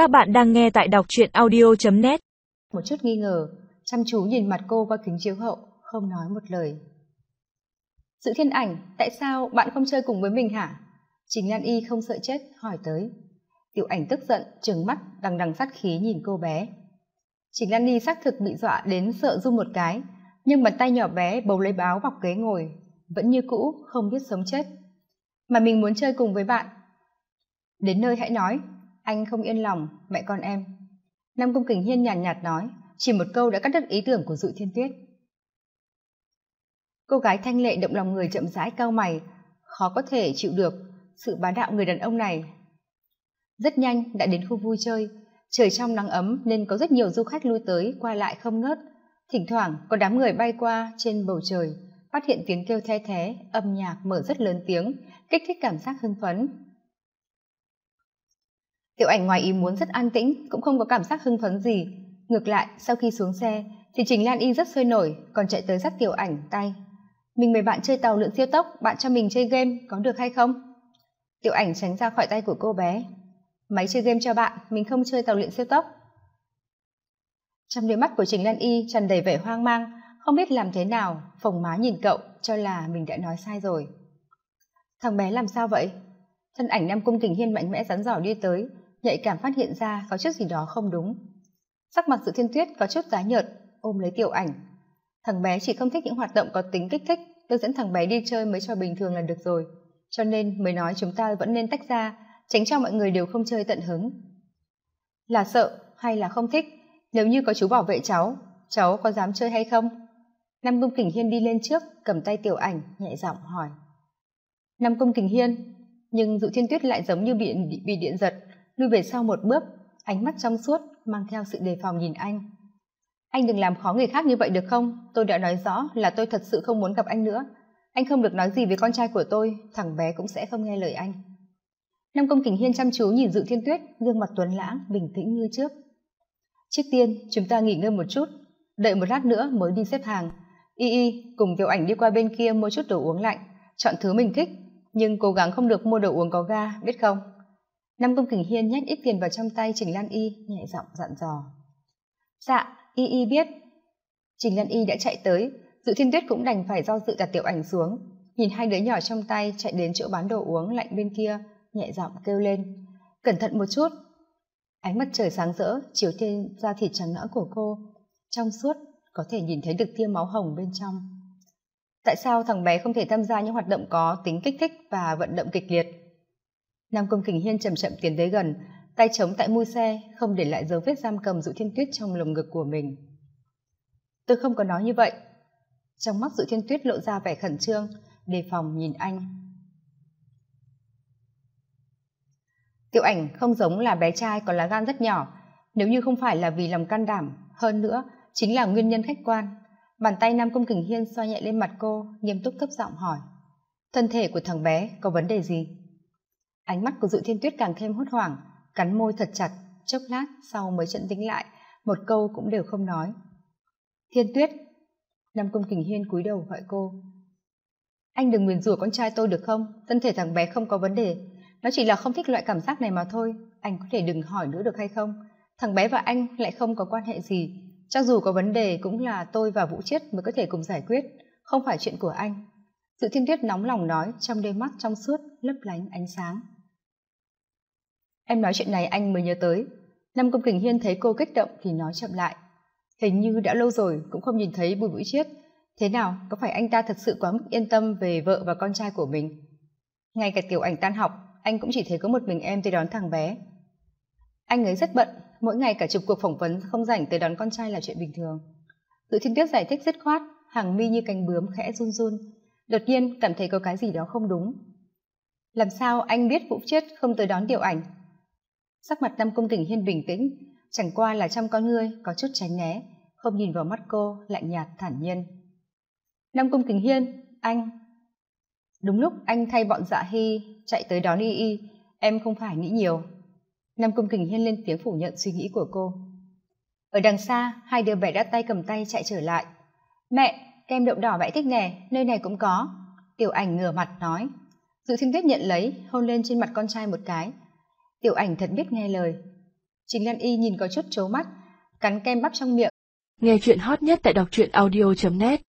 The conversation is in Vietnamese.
Các bạn đang nghe tại đọc truyện audio.net Một chút nghi ngờ, chăm chú nhìn mặt cô qua kính chiếu hậu, không nói một lời. Dự thiên ảnh, tại sao bạn không chơi cùng với mình hả? Trình Lan Y không sợ chết, hỏi tới. Tiểu ảnh tức giận, trừng mắt, đằng đằng sát khí nhìn cô bé. Trình Lan Y xác thực bị dọa đến sợ run một cái, nhưng bàn tay nhỏ bé bầu lấy báo bọc ghế ngồi, vẫn như cũ, không biết sống chết. Mà mình muốn chơi cùng với bạn. Đến nơi hãy nói, anh không yên lòng mẹ con em. Nam công kình hiên nhàn nhạt, nhạt nói chỉ một câu đã cắt đứt ý tưởng của dụ thiên tuyết. Cô gái thanh lệ động lòng người chậm rãi cao mày khó có thể chịu được sự bá đạo người đàn ông này. Rất nhanh đã đến khu vui chơi trời trong nắng ấm nên có rất nhiều du khách lui tới qua lại không ngớt. Thỉnh thoảng có đám người bay qua trên bầu trời phát hiện tiếng kêu the thé âm nhạc mở rất lớn tiếng kích thích cảm giác hưng phấn tiểu ảnh ngoài ý muốn rất an tĩnh, cũng không có cảm giác hưng phấn gì. Ngược lại, sau khi xuống xe, thì trình lan y rất sôi nổi, còn chạy tới dắt tiểu ảnh tay. Mình mời bạn chơi tàu lượn siêu tốc, bạn cho mình chơi game, có được hay không? Tiểu ảnh tránh ra khỏi tay của cô bé. Máy chơi game cho bạn, mình không chơi tàu lượn siêu tốc. Trong đôi mắt của trình lan y tràn đầy vẻ hoang mang, không biết làm thế nào, phồng má nhìn cậu, cho là mình đã nói sai rồi. Thằng bé làm sao vậy? Thân ảnh nam cung kình hiên mạnh mẽ rắn giỏi đi tới nhạy cảm phát hiện ra có chút gì đó không đúng. Sắc mặt sự thiên tuyết có chút tái nhợt, ôm lấy tiểu ảnh. Thằng bé chỉ không thích những hoạt động có tính kích thích tôi dẫn thằng bé đi chơi mới cho bình thường là được rồi. Cho nên mới nói chúng ta vẫn nên tách ra, tránh cho mọi người đều không chơi tận hứng. Là sợ hay là không thích? Nếu như có chú bảo vệ cháu cháu có dám chơi hay không? Nam cung kình hiên đi lên trước, cầm tay tiểu ảnh, nhẹ giọng hỏi. Nam cung kình hiên, nhưng dụ thiên tuyết lại giống như bị bị điện giật lui về sau một bước, ánh mắt trong suốt mang theo sự đề phòng nhìn anh. Anh đừng làm khó người khác như vậy được không? Tôi đã nói rõ là tôi thật sự không muốn gặp anh nữa. Anh không được nói gì với con trai của tôi, thằng bé cũng sẽ không nghe lời anh. Nam công kình hiên chăm chú nhìn dự thiên tuyết, gương mặt tuấn lãng, bình tĩnh như trước. Trước tiên, chúng ta nghỉ ngơi một chút, đợi một lát nữa mới đi xếp hàng. Y y, cùng tiểu ảnh đi qua bên kia mua chút đồ uống lạnh. Chọn thứ mình thích, nhưng cố gắng không được mua đồ uống có ga, biết không? Nam công kình hiên nhét ít tiền vào trong tay trình lan y, nhẹ giọng dặn dò. Dạ y y biết. Trình lan y đã chạy tới. Dự thiên tuyết cũng đành phải do dự đặt tiểu ảnh xuống. Nhìn hai đứa nhỏ trong tay chạy đến chỗ bán đồ uống lạnh bên kia, nhẹ giọng kêu lên. Cẩn thận một chút. Ánh mặt trời sáng rỡ, chiếu trên da thịt trắng nõn của cô. Trong suốt, có thể nhìn thấy được tia máu hồng bên trong. Tại sao thằng bé không thể tham gia những hoạt động có tính kích thích và vận động kịch liệt? Nam công kình hiên chậm chậm tiến tới gần, tay chống tại mui xe, không để lại dấu vết giam cầm dụ thiên tuyết trong lồng ngực của mình. Tôi không có nói như vậy. Trong mắt dụ thiên tuyết lộ ra vẻ khẩn trương, đề phòng nhìn anh. Tiểu ảnh không giống là bé trai còn lá gan rất nhỏ. Nếu như không phải là vì lòng can đảm, hơn nữa, chính là nguyên nhân khách quan. Bàn tay nam công kình hiên xoa nhẹ lên mặt cô, nghiêm túc thấp giọng hỏi. Thân thể của thằng bé có vấn đề gì? Ánh mắt của dự thiên tuyết càng thêm hốt hoảng, cắn môi thật chặt, chốc lát sau mới trận tĩnh lại, một câu cũng đều không nói. Thiên tuyết, nam công kình hiên cúi đầu gọi cô. Anh đừng nguyền rủa con trai tôi được không? Thân thể thằng bé không có vấn đề. Nó chỉ là không thích loại cảm giác này mà thôi. Anh có thể đừng hỏi nữa được hay không? Thằng bé và anh lại không có quan hệ gì. Cho dù có vấn đề cũng là tôi và vũ chiết mới có thể cùng giải quyết. Không phải chuyện của anh sự thiên tuyết nóng lòng nói, trong đôi mắt trong suốt lấp lánh ánh sáng. Em nói chuyện này anh mới nhớ tới. Năm công kình hiên thấy cô kích động thì nói chậm lại. Hình như đã lâu rồi, cũng không nhìn thấy bùi vũ chiết. Thế nào, có phải anh ta thật sự quá mức yên tâm về vợ và con trai của mình? Ngay cả tiểu ảnh tan học, anh cũng chỉ thấy có một mình em tới đón thằng bé. Anh ấy rất bận, mỗi ngày cả chục cuộc phỏng vấn không rảnh tới đón con trai là chuyện bình thường. Tự thiên tuyết giải thích dứt khoát, hàng mi như cánh bướm khẽ run run đột nhiên, cảm thấy có cái gì đó không đúng. Làm sao anh biết vũ chết không tới đón tiểu ảnh? Sắc mặt nam công tỉnh hiên bình tĩnh, chẳng qua là trong con ngươi có chút tránh né, không nhìn vào mắt cô, lạnh nhạt thản nhiên. Nam công kính hiên, anh. Đúng lúc anh thay bọn dạ hy chạy tới đón y y, em không phải nghĩ nhiều. Nam công kính hiên lên tiếng phủ nhận suy nghĩ của cô. Ở đằng xa, hai đứa bé đã tay cầm tay chạy trở lại. Mẹ kem đậu đỏ mẹ thích nè, nơi này cũng có. Tiểu ảnh ngửa mặt nói. Dự thiên tuyết nhận lấy, hôn lên trên mặt con trai một cái. Tiểu ảnh thật biết nghe lời. Trình lan y nhìn có chút trố mắt, cắn kem bắp trong miệng. Nghe chuyện hot nhất tại đọc truyện audio net.